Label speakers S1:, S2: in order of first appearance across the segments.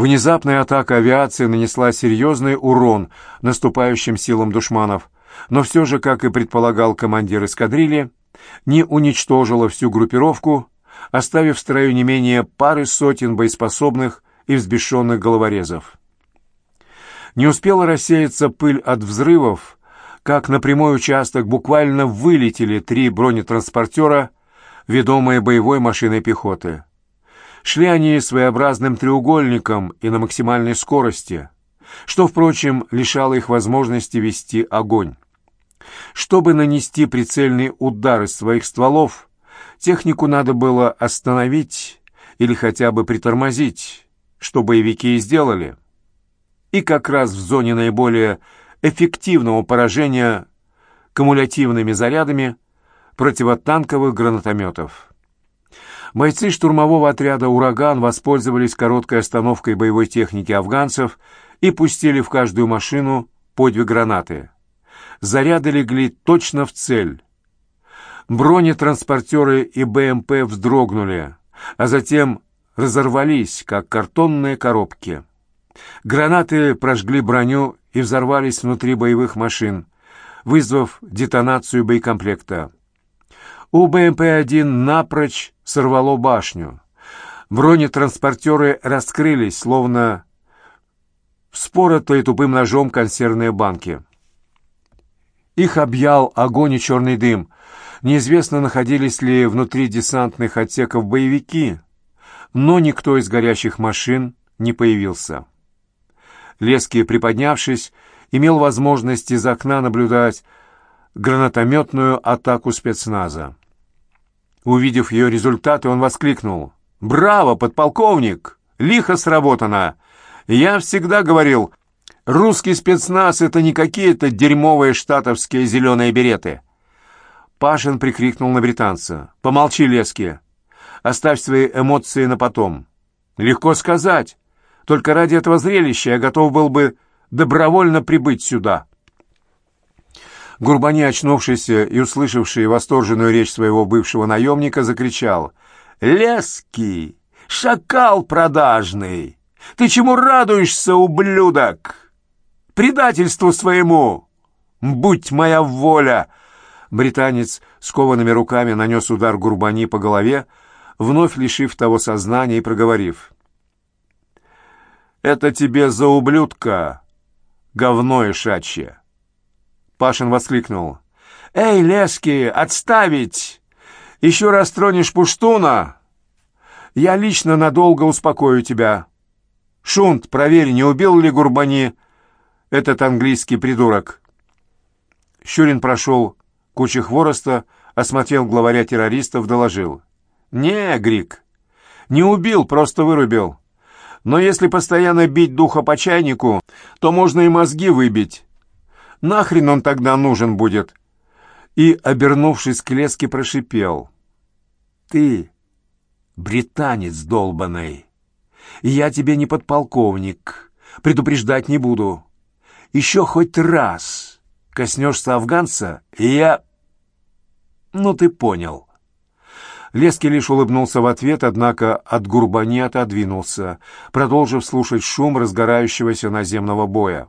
S1: Внезапная атака авиации нанесла серьезный урон наступающим силам душманов, но все же, как и предполагал командир эскадрильи, не уничтожила всю группировку, оставив в строю не менее пары сотен боеспособных и взбешенных головорезов. Не успела рассеяться пыль от взрывов, как на прямой участок буквально вылетели три бронетранспортера, ведомые боевой машиной пехоты. Шли они своеобразным треугольником и на максимальной скорости, что, впрочем, лишало их возможности вести огонь. Чтобы нанести прицельный удар из своих стволов, технику надо было остановить или хотя бы притормозить, что боевики и сделали. И как раз в зоне наиболее эффективного поражения кумулятивными зарядами противотанковых гранатометов. Бойцы штурмового отряда «Ураган» воспользовались короткой остановкой боевой техники афганцев и пустили в каждую машину по две гранаты. Заряды легли точно в цель. Бронетранспортеры и БМП вздрогнули, а затем разорвались, как картонные коробки. Гранаты прожгли броню и взорвались внутри боевых машин, вызвав детонацию боекомплекта. У БМП-1 напрочь сорвало башню. Бронетранспортеры раскрылись, словно вспоротые тупым ножом консервные банки. Их объял огонь и черный дым. Неизвестно, находились ли внутри десантных отсеков боевики, но никто из горящих машин не появился. Лески, приподнявшись, имел возможность из окна наблюдать гранатометную атаку спецназа. Увидев ее результаты, он воскликнул. «Браво, подполковник! Лихо сработано! Я всегда говорил, русский спецназ — это не какие-то дерьмовые штатовские зеленые береты!» Пашин прикрикнул на британца. «Помолчи, Лески! Оставь свои эмоции на потом!» «Легко сказать! Только ради этого зрелища я готов был бы добровольно прибыть сюда!» Гурбани, очнувшийся и услышавший восторженную речь своего бывшего наемника, закричал «Лески! Шакал продажный! Ты чему радуешься, ублюдок? Предательству своему! Будь моя воля!» Британец с коваными руками нанес удар Гурбани по голове, вновь лишив того сознания и проговорив. «Это тебе за ублюдка, говно ишачье!» Пашин воскликнул. «Эй, лески, отставить! Еще раз тронешь пуштуна, я лично надолго успокою тебя. Шунт, проверь, не убил ли Гурбани этот английский придурок?» Щурин прошел кучу хвороста, осмотрел главаря террористов, доложил. «Не, Грик, не убил, просто вырубил. Но если постоянно бить духа по чайнику, то можно и мозги выбить. Нахрен он тогда нужен будет?» И, обернувшись к леске, прошипел. «Ты, британец долбаный, я тебе не подполковник, предупреждать не буду. Еще хоть раз коснешься афганца, и я... Ну, ты понял». Лески лишь улыбнулся в ответ, однако от Гурбани отодвинулся, продолжив слушать шум разгорающегося наземного боя.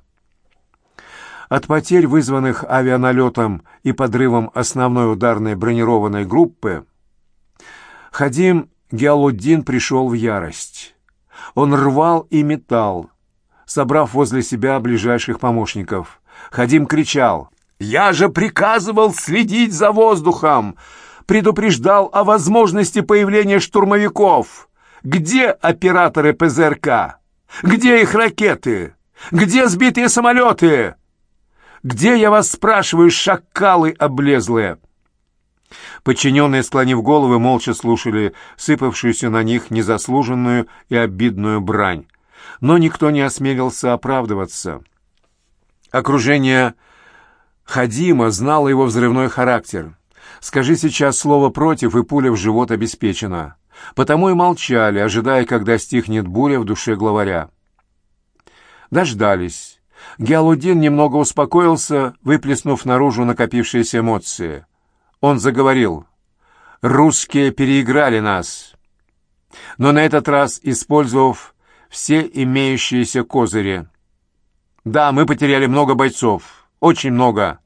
S1: От потерь, вызванных авианалетом и подрывом основной ударной бронированной группы, Хадим Геалуддин пришел в ярость. Он рвал и метал, собрав возле себя ближайших помощников. Хадим кричал «Я же приказывал следить за воздухом! Предупреждал о возможности появления штурмовиков! Где операторы ПЗРК? Где их ракеты? Где сбитые самолеты?» Где, я вас спрашиваю, шакалы облезлые?» Подчиненные, склонив головы, молча слушали сыпавшуюся на них незаслуженную и обидную брань. Но никто не осмелился оправдываться. Окружение Хадима знало его взрывной характер. Скажи сейчас слово «против», и пуля в живот обеспечена. Потому и молчали, ожидая, когда стихнет буря в душе главаря. Дождались. Геалудин немного успокоился, выплеснув наружу накопившиеся эмоции. Он заговорил. «Русские переиграли нас». Но на этот раз, использовав все имеющиеся козыри. Да, мы потеряли много бойцов, очень много.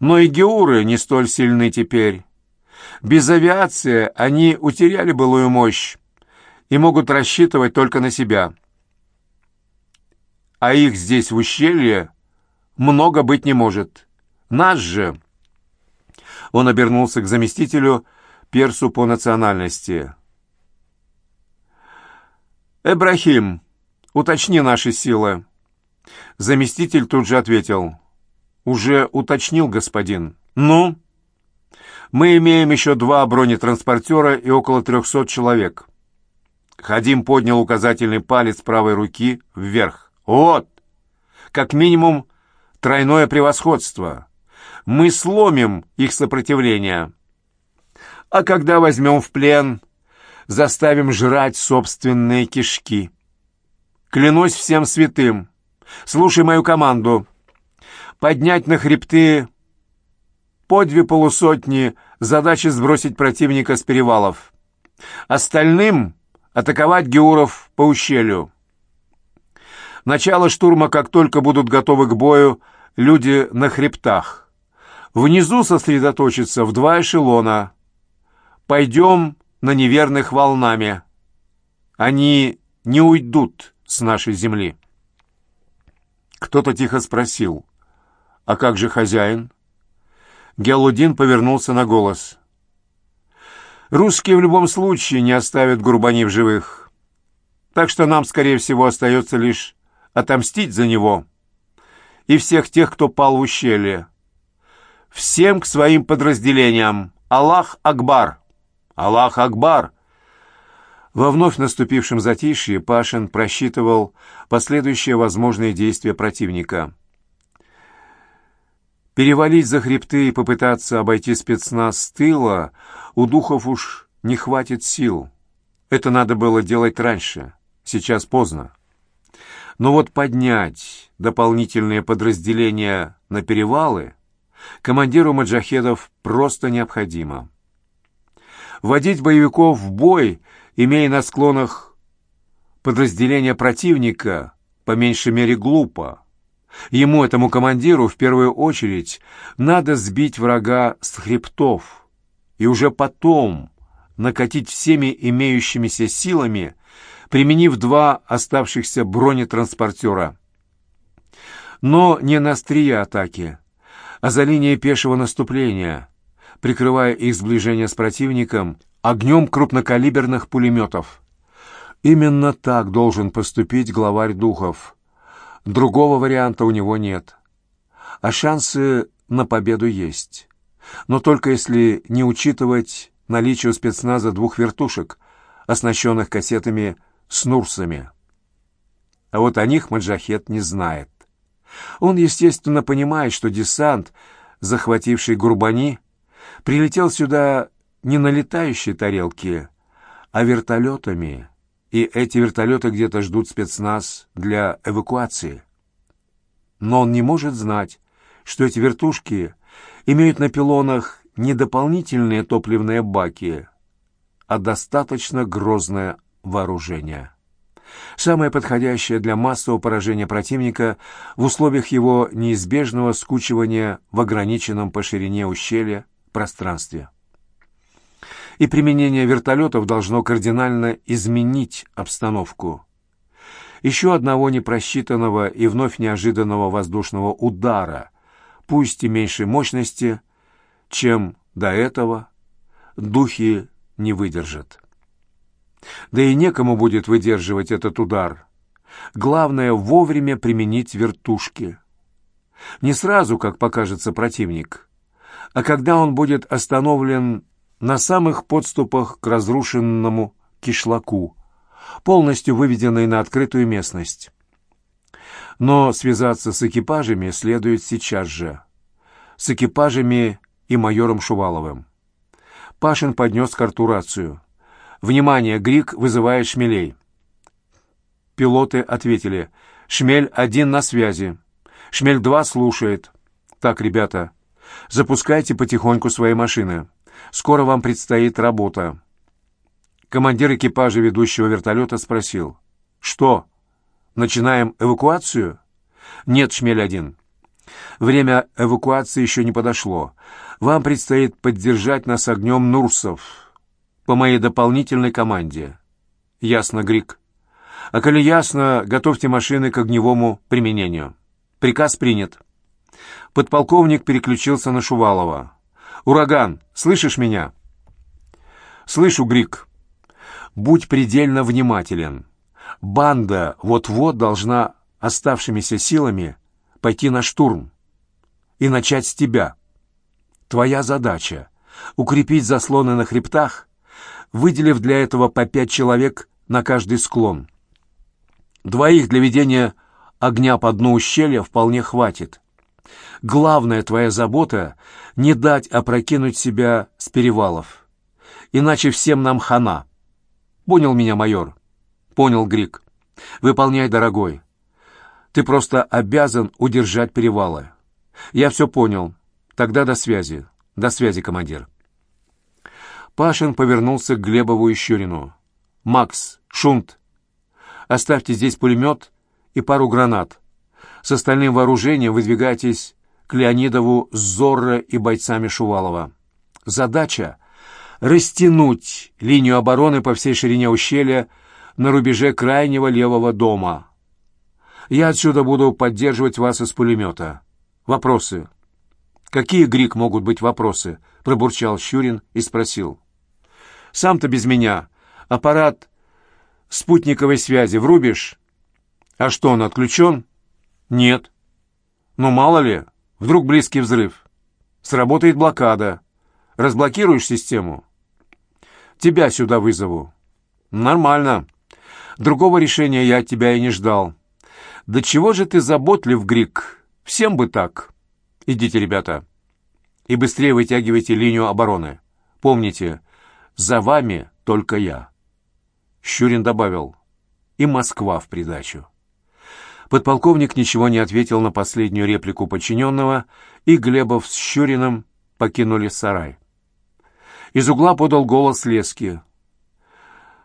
S1: Но и геуры не столь сильны теперь. Без авиации они утеряли былую мощь и могут рассчитывать только на себя. А их здесь, в ущелье, много быть не может. Нас же... Он обернулся к заместителю, персу по национальности. «Эбрахим, уточни наши силы». Заместитель тут же ответил. «Уже уточнил, господин». «Ну?» «Мы имеем еще два бронетранспортера и около трехсот человек». Хадим поднял указательный палец правой руки вверх. «Вот! Как минимум тройное превосходство. Мы сломим их сопротивление. А когда возьмем в плен, заставим жрать собственные кишки. Клянусь всем святым, слушай мою команду. Поднять на хребты по две полусотни, задача сбросить противника с перевалов. Остальным атаковать геуров по ущелью. Начало штурма, как только будут готовы к бою люди на хребтах. Внизу сосредоточиться в два эшелона. Пойдем на неверных волнами. Они не уйдут с нашей земли. Кто-то тихо спросил, «А как же хозяин?» Гелудин повернулся на голос. «Русские в любом случае не оставят Гурбани в живых, так что нам, скорее всего, остается лишь отомстить за него и всех тех, кто пал в ущелье. Всем к своим подразделениям. Аллах Акбар! Аллах Акбар!» Во вновь наступившем затишье Пашин просчитывал последующие возможные действия противника. Перевалить за хребты и попытаться обойти спецназ с тыла у духов уж не хватит сил. Это надо было делать раньше, сейчас поздно. Но вот поднять дополнительные подразделения на перевалы командиру маджахедов просто необходимо. Водить боевиков в бой, имея на склонах подразделения противника, по меньшей мере глупо. Ему, этому командиру, в первую очередь, надо сбить врага с хребтов и уже потом накатить всеми имеющимися силами применив два оставшихся бронетранспортера. Но не на острие атаки, а за линией пешего наступления, прикрывая их сближение с противником огнем крупнокалиберных пулеметов. Именно так должен поступить главарь духов. Другого варианта у него нет. А шансы на победу есть. Но только если не учитывать наличие у спецназа двух вертушек, оснащенных кассетами с Нурсами. А вот о них Маджахет не знает. Он, естественно, понимает, что десант, захвативший Гурбани, прилетел сюда не на летающей тарелке, а вертолетами, и эти вертолеты где-то ждут спецназ для эвакуации. Но он не может знать, что эти вертушки имеют на пилонах не дополнительные топливные баки, а достаточно грозное вооружения. Самое подходящее для массового поражения противника в условиях его неизбежного скучивания в ограниченном по ширине ущелья пространстве. И применение вертолетов должно кардинально изменить обстановку. Еще одного непросчитанного и вновь неожиданного воздушного удара, пусть и меньшей мощности, чем до этого, духи не выдержат. Да и некому будет выдерживать этот удар. Главное — вовремя применить вертушки. Не сразу, как покажется противник, а когда он будет остановлен на самых подступах к разрушенному кишлаку, полностью выведенный на открытую местность. Но связаться с экипажами следует сейчас же. С экипажами и майором Шуваловым. Пашин поднес карту рацию. «Внимание, Грик вызывает шмелей». Пилоты ответили. «Шмель один на связи. Шмель-2 слушает». «Так, ребята, запускайте потихоньку свои машины. Скоро вам предстоит работа». Командир экипажа ведущего вертолета спросил. «Что?» Начинаем эвакуацию? Нет, Шмель-1. Время эвакуации еще не подошло. Вам предстоит поддержать нас огнем Нурсов по моей дополнительной команде. Ясно, Грик. А коли ясно, готовьте машины к огневому применению. Приказ принят. Подполковник переключился на Шувалова. «Ураган, слышишь меня?» «Слышу, Грик. Будь предельно внимателен. Банда вот-вот должна оставшимися силами пойти на штурм и начать с тебя. Твоя задача — укрепить заслоны на хребтах, выделив для этого по пять человек на каждый склон. Двоих для ведения огня по дну ущелья вполне хватит. Главная твоя забота — не дать опрокинуть себя с перевалов. Иначе всем нам хана. Понял меня, майор? Понял, Грик. Выполняй, дорогой. Ты просто обязан удержать перевалы. Я все понял. Тогда до связи. До связи, командир. Пашин повернулся к Глебову и Щурину. «Макс, Шунт, оставьте здесь пулемет и пару гранат. С остальным вооружением выдвигайтесь к Леонидову с Зорро и бойцами Шувалова. Задача — растянуть линию обороны по всей ширине ущелья на рубеже крайнего левого дома. Я отсюда буду поддерживать вас из пулемета. Вопросы?» «Какие, Грик, могут быть вопросы?» — пробурчал Щурин и спросил. «Сам-то без меня. Аппарат спутниковой связи врубишь?» «А что, он отключен?» «Нет». «Ну, мало ли, вдруг близкий взрыв. Сработает блокада. Разблокируешь систему?» «Тебя сюда вызову». «Нормально. Другого решения я от тебя и не ждал». «Да чего же ты заботлив, Грик?» Всем бы так. Идите, ребята. И быстрее вытягивайте линию обороны. Помните, за вами только я. Щурин добавил. И Москва в придачу. Подполковник ничего не ответил на последнюю реплику подчиненного, и Глебов с Щуриным покинули сарай. Из угла подал голос Лески.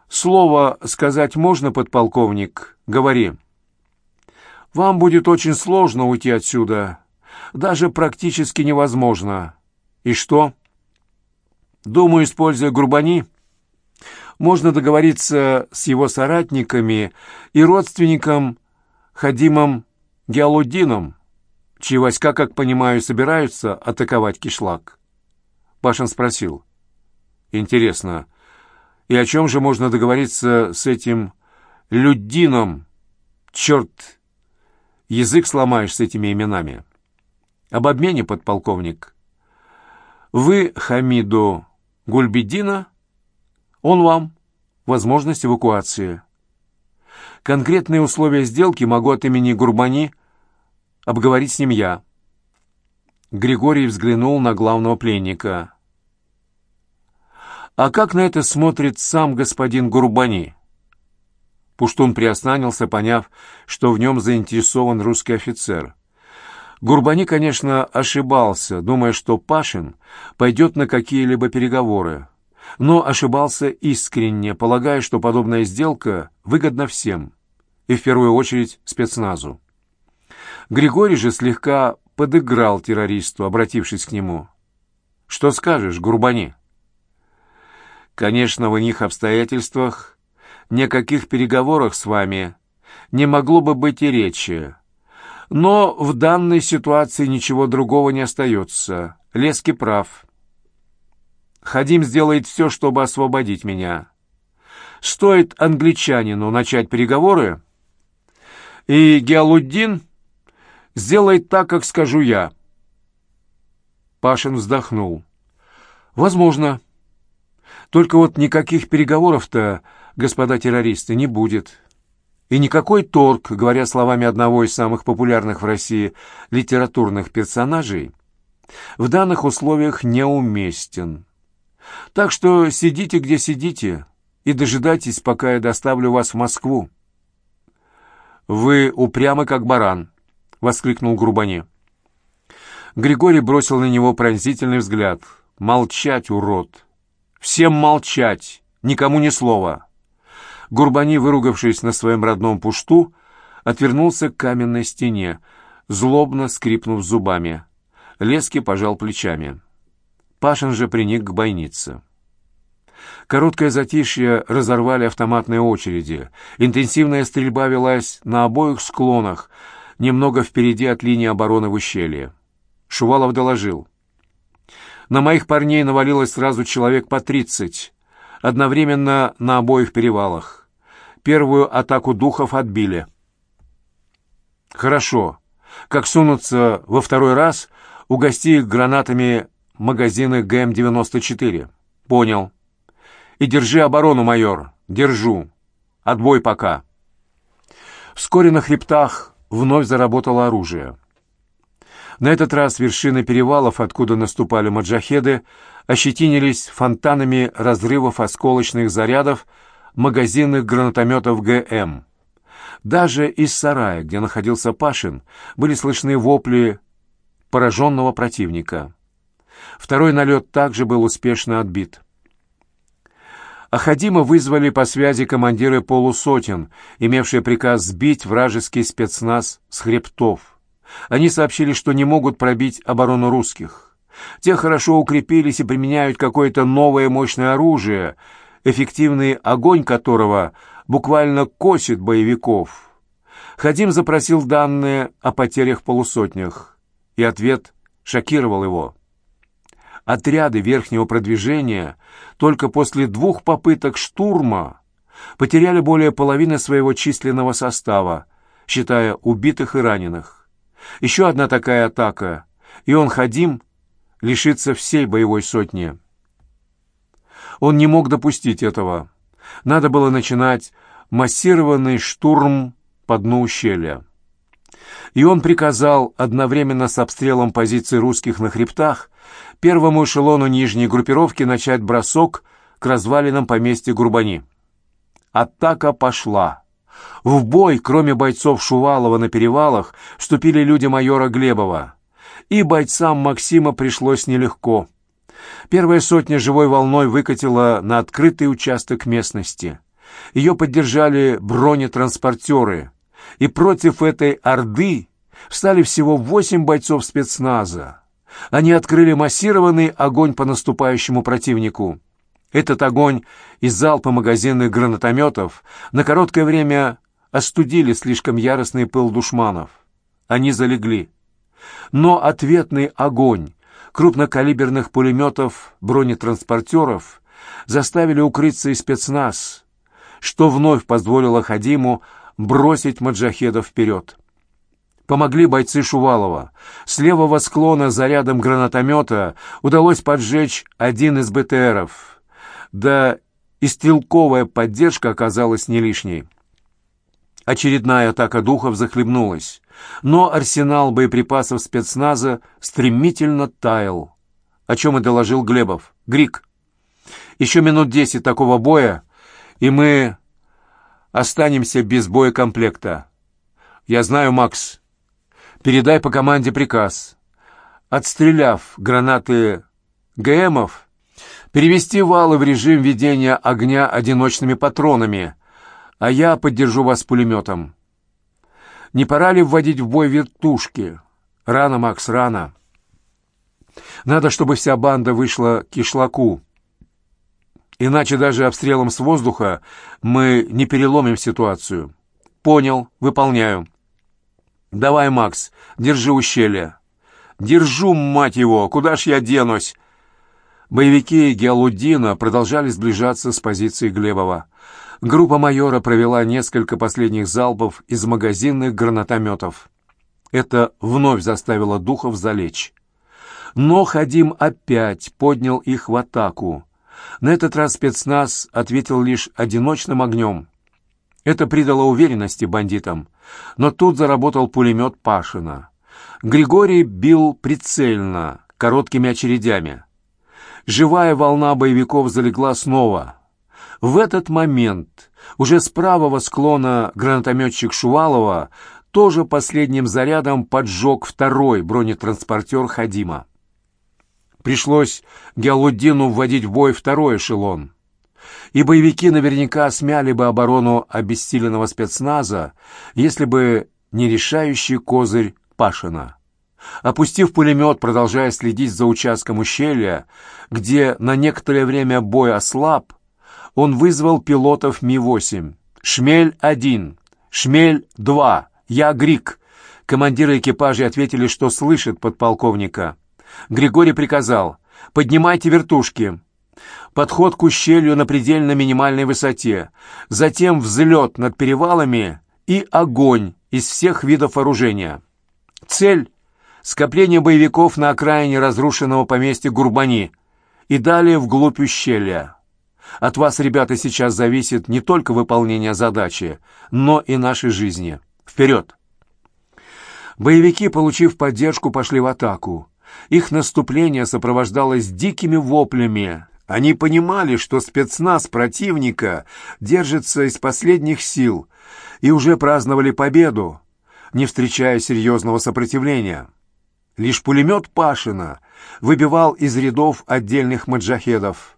S1: «Слово сказать можно, подполковник? Говори». Вам будет очень сложно уйти отсюда. Даже практически невозможно. И что? Думаю, используя Гурбани, можно договориться с его соратниками и родственником Хадимом Геалудином, чьи войска, как понимаю, собираются атаковать кишлак. Пашин спросил. Интересно, и о чем же можно договориться с этим Люддином? Черт Язык сломаешь с этими именами. Об обмене, подполковник. Вы Хамиду Гульбедина, он вам. Возможность эвакуации. Конкретные условия сделки могу от имени Гурбани обговорить с ним я. Григорий взглянул на главного пленника. «А как на это смотрит сам господин Гурбани?» Пуштун приостанился, поняв, что в нем заинтересован русский офицер. Гурбани, конечно, ошибался, думая, что Пашин пойдет на какие-либо переговоры, но ошибался искренне, полагая, что подобная сделка выгодна всем, и в первую очередь спецназу. Григорий же слегка подыграл террористу, обратившись к нему. «Что скажешь, Гурбани?» «Конечно, в иных обстоятельствах ни о переговорах с вами не могло бы быть и речи. Но в данной ситуации ничего другого не остается. Лески прав. Хадим сделает все, чтобы освободить меня. Стоит англичанину начать переговоры, и Геалуддин сделает так, как скажу я. Пашин вздохнул. «Возможно. Только вот никаких переговоров-то господа террористы, не будет. И никакой торг, говоря словами одного из самых популярных в России литературных персонажей, в данных условиях неуместен. Так что сидите, где сидите, и дожидайтесь, пока я доставлю вас в Москву. «Вы упрямы, как баран», — воскликнул Грубани. Григорий бросил на него пронзительный взгляд. «Молчать, урод! Всем молчать! Никому ни слова!» Гурбани, выругавшись на своем родном пушту, отвернулся к каменной стене, злобно скрипнув зубами. Лески пожал плечами. Пашин же приник к бойнице. Короткое затишье разорвали автоматные очереди. Интенсивная стрельба велась на обоих склонах, немного впереди от линии обороны в ущелье. Шувалов доложил. На моих парней навалилось сразу человек по тридцать, одновременно на обоих перевалах. Первую атаку духов отбили. Хорошо. Как сунутся во второй раз, угости их гранатами магазины ГМ-94. Понял. И держи оборону, майор. Держу. Отбой пока. Вскоре на хребтах вновь заработало оружие. На этот раз вершины перевалов, откуда наступали маджахеды, ощетинились фонтанами разрывов осколочных зарядов магазинных гранатометов ГМ. Даже из сарая, где находился Пашин, были слышны вопли пораженного противника. Второй налет также был успешно отбит. Ахадима вызвали по связи командиры полусотен, имевшие приказ сбить вражеский спецназ с хребтов. Они сообщили, что не могут пробить оборону русских. Те хорошо укрепились и применяют какое-то новое мощное оружие, эффективный огонь которого буквально косит боевиков. Хадим запросил данные о потерях полусотнях, и ответ шокировал его. Отряды верхнего продвижения только после двух попыток штурма потеряли более половины своего численного состава, считая убитых и раненых. Еще одна такая атака, и он, Хадим, лишится всей боевой сотни. Он не мог допустить этого. Надо было начинать массированный штурм по дну ущелья. И он приказал одновременно с обстрелом позиций русских на хребтах первому эшелону нижней группировки начать бросок к развалинам поместья Гурбани. Атака пошла. В бой, кроме бойцов Шувалова на перевалах, вступили люди майора Глебова. И бойцам Максима пришлось нелегко. Первая сотня живой волной выкатила на открытый участок местности. Ее поддержали бронетранспортеры. И против этой орды встали всего восемь бойцов спецназа. Они открыли массированный огонь по наступающему противнику. Этот огонь из залпа магазинных гранатометов на короткое время остудили слишком яростный пыл душманов. Они залегли. Но ответный огонь крупнокалиберных пулеметов бронетранспортеров заставили укрыться и спецназ, что вновь позволило Хадиму бросить маджахедов вперед. Помогли бойцы Шувалова. С левого склона зарядом гранатомета удалось поджечь один из БТРов — да и стрелковая поддержка оказалась не лишней. Очередная атака духов захлебнулась, но арсенал боеприпасов спецназа стремительно таял, о чем и доложил Глебов. «Грик, еще минут десять такого боя, и мы останемся без боекомплекта. Я знаю, Макс. Передай по команде приказ. Отстреляв гранаты ГМов, перевести валы в режим ведения огня одиночными патронами, а я поддержу вас пулеметом. Не пора ли вводить в бой вертушки? Рано, Макс, рано. Надо, чтобы вся банда вышла к кишлаку. Иначе даже обстрелом с воздуха мы не переломим ситуацию. Понял, выполняю. Давай, Макс, держи ущелье. Держу, мать его, куда ж я денусь? Боевики Геалуддина продолжали сближаться с позицией Глебова. Группа майора провела несколько последних залпов из магазинных гранатометов. Это вновь заставило духов залечь. Но Хадим опять поднял их в атаку. На этот раз спецназ ответил лишь одиночным огнем. Это придало уверенности бандитам. Но тут заработал пулемет Пашина. Григорий бил прицельно, короткими очередями живая волна боевиков залегла снова. В этот момент уже с правого склона гранатометчик Шувалова тоже последним зарядом поджег второй бронетранспортер Хадима. Пришлось Геалуддину вводить в бой второй эшелон. и боевики наверняка смяли бы оборону обессиленного спецназа, если бы не решающий козырь Пашина. Опустив пулемет, продолжая следить за участком ущелья, где на некоторое время бой ослаб, он вызвал пилотов Ми-8. «Шмель-1», «Шмель-2», «Я Грик». Командиры экипажей ответили, что слышат подполковника. Григорий приказал «Поднимайте вертушки». Подход к ущелью на предельно минимальной высоте, затем взлет над перевалами и огонь из всех видов вооружения. Цель — скопление боевиков на окраине разрушенного поместья Гурбани и далее вглубь ущелья. От вас, ребята, сейчас зависит не только выполнение задачи, но и нашей жизни. Вперед! Боевики, получив поддержку, пошли в атаку. Их наступление сопровождалось дикими воплями. Они понимали, что спецназ противника держится из последних сил и уже праздновали победу, не встречая серьезного сопротивления. Лишь пулемет Пашина выбивал из рядов отдельных маджахедов.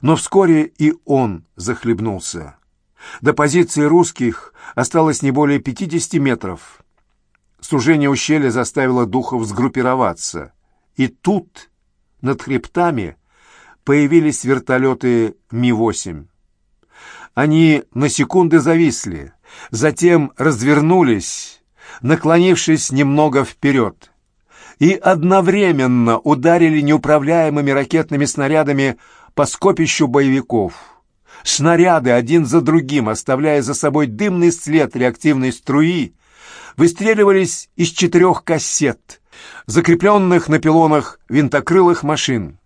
S1: Но вскоре и он захлебнулся. До позиции русских осталось не более 50 метров. Сужение ущелья заставило духов сгруппироваться. И тут, над хребтами, появились вертолеты Ми-8. Они на секунды зависли, затем развернулись, наклонившись немного вперед, и одновременно ударили неуправляемыми ракетными снарядами по скопищу боевиков. Снаряды один за другим, оставляя за собой дымный след реактивной струи, выстреливались из четырех кассет, закрепленных на пилонах винтокрылых машин.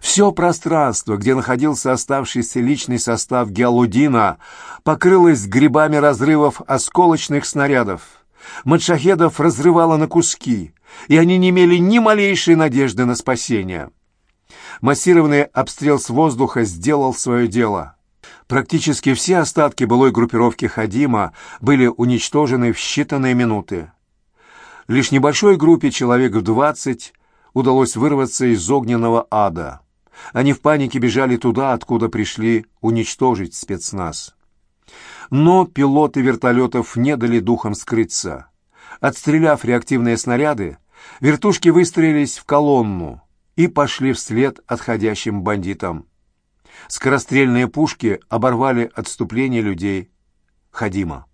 S1: Все пространство, где находился оставшийся личный состав Геалудина, покрылось грибами разрывов осколочных снарядов. Мадшахедов разрывало на куски, и они не имели ни малейшей надежды на спасение. Массированный обстрел с воздуха сделал свое дело. Практически все остатки былой группировки Хадима были уничтожены в считанные минуты. Лишь небольшой группе человек в двадцать удалось вырваться из огненного ада. Они в панике бежали туда, откуда пришли уничтожить спецназ. Но пилоты вертолетов не дали духам скрыться. Отстреляв реактивные снаряды, вертушки выстроились в колонну и пошли вслед отходящим бандитам. Скорострельные пушки оборвали отступление людей Хадима.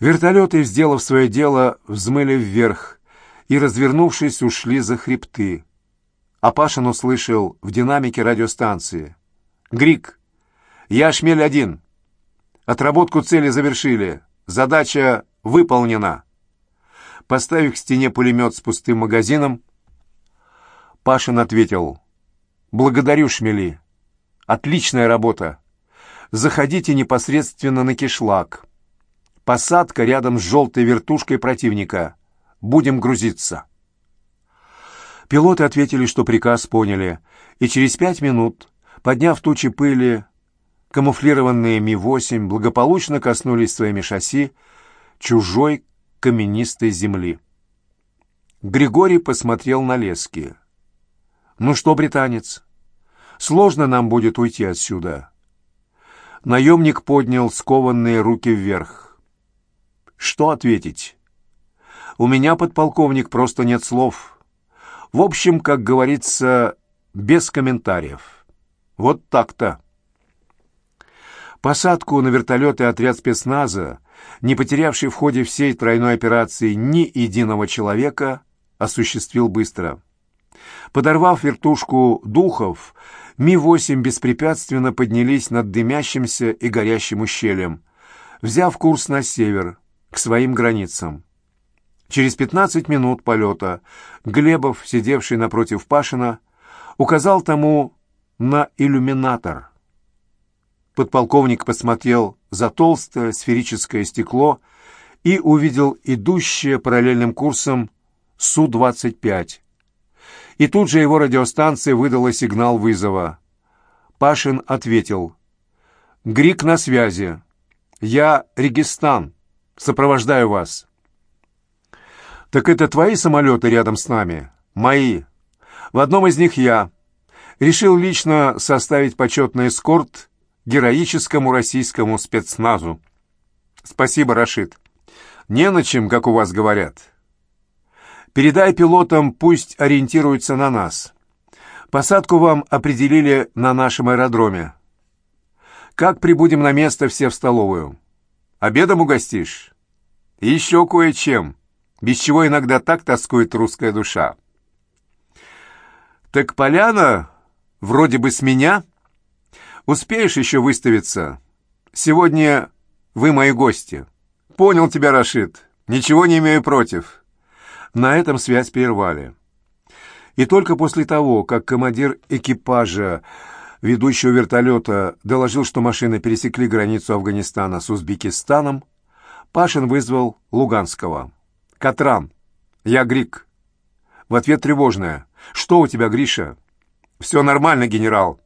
S1: Вертолеты, сделав свое дело, взмыли вверх и, развернувшись, ушли за хребты. Апашин услышал в динамике радиостанции. «Грик, я Шмель-1. Отработку цели завершили. Задача выполнена». Поставив к стене пулемет с пустым магазином, Пашин ответил. «Благодарю, Шмели. Отличная работа. Заходите непосредственно на кишлак. Посадка рядом с желтой вертушкой противника. Будем грузиться». Пилоты ответили, что приказ поняли, и через пять минут, подняв тучи пыли, камуфлированные Ми-8 благополучно коснулись своими шасси чужой каменистой земли. Григорий посмотрел на лески. «Ну что, британец, сложно нам будет уйти отсюда». Наемник поднял скованные руки вверх. «Что ответить?» «У меня, подполковник, просто нет слов». В общем, как говорится, без комментариев. Вот так-то. Посадку на вертолеты отряд спецназа, не потерявший в ходе всей тройной операции ни единого человека, осуществил быстро. Подорвав вертушку духов, Ми-8 беспрепятственно поднялись над дымящимся и горящим ущельем, взяв курс на север, к своим границам. Через пятнадцать минут полета Глебов, сидевший напротив Пашина, указал тому на иллюминатор. Подполковник посмотрел за толстое сферическое стекло и увидел идущее параллельным курсом Су-25. И тут же его радиостанция выдала сигнал вызова. Пашин ответил. «Грик на связи. Я Регистан. Сопровождаю вас». «Так это твои самолеты рядом с нами?» «Мои. В одном из них я. решил лично составить почетный эскорт героическому российскому спецназу. Спасибо, Рашид. Не на чем, как у вас говорят. Передай пилотам, пусть ориентируются на нас. Посадку вам определили на нашем аэродроме. Как прибудем на место, все в столовую. Обедом угостишь? Еще кое-чем, без чего иногда так тоскует русская душа. Так поляна вроде бы с меня. Успеешь еще выставиться? Сегодня вы мои гости. Понял тебя, Рашид. Ничего не имею против. На этом связь прервали. И только после того, как командир экипажа ведущего вертолета доложил, что машины пересекли границу Афганистана с Узбекистаном, Пашин вызвал Луганского. «Катран, я Грик». В ответ тревожная. «Что у тебя, Гриша?» «Все нормально, генерал».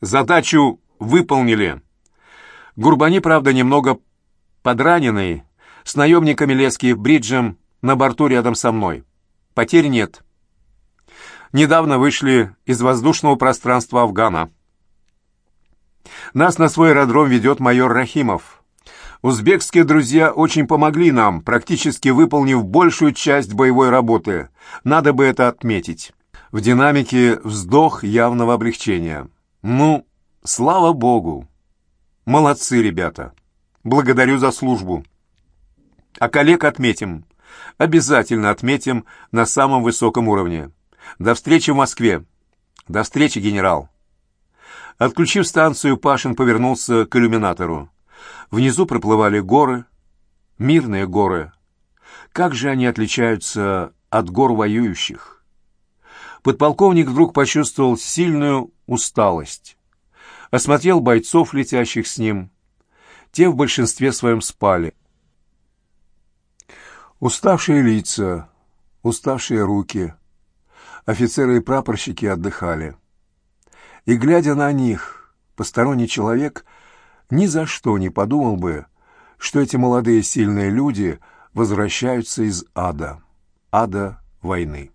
S1: «Задачу выполнили». Гурбани, правда, немного подраненный, с наемниками Лески Бриджем на борту рядом со мной. Потерь нет. Недавно вышли из воздушного пространства Афгана. Нас на свой аэродром ведет майор Рахимов. Узбекские друзья очень помогли нам, практически выполнив большую часть боевой работы. Надо бы это отметить. В динамике вздох явного облегчения. Ну, слава богу. Молодцы, ребята. Благодарю за службу. А коллег отметим. Обязательно отметим на самом высоком уровне. До встречи в Москве. До встречи, генерал. Отключив станцию, Пашин повернулся к иллюминатору. Внизу проплывали горы, мирные горы. Как же они отличаются от гор воюющих? Подполковник вдруг почувствовал сильную усталость. Осмотрел бойцов, летящих с ним. Те в большинстве своем спали. Уставшие лица, уставшие руки. Офицеры и прапорщики отдыхали. И, глядя на них, посторонний человек ни за что не подумал бы, что эти молодые сильные люди возвращаются из ада, ада войны.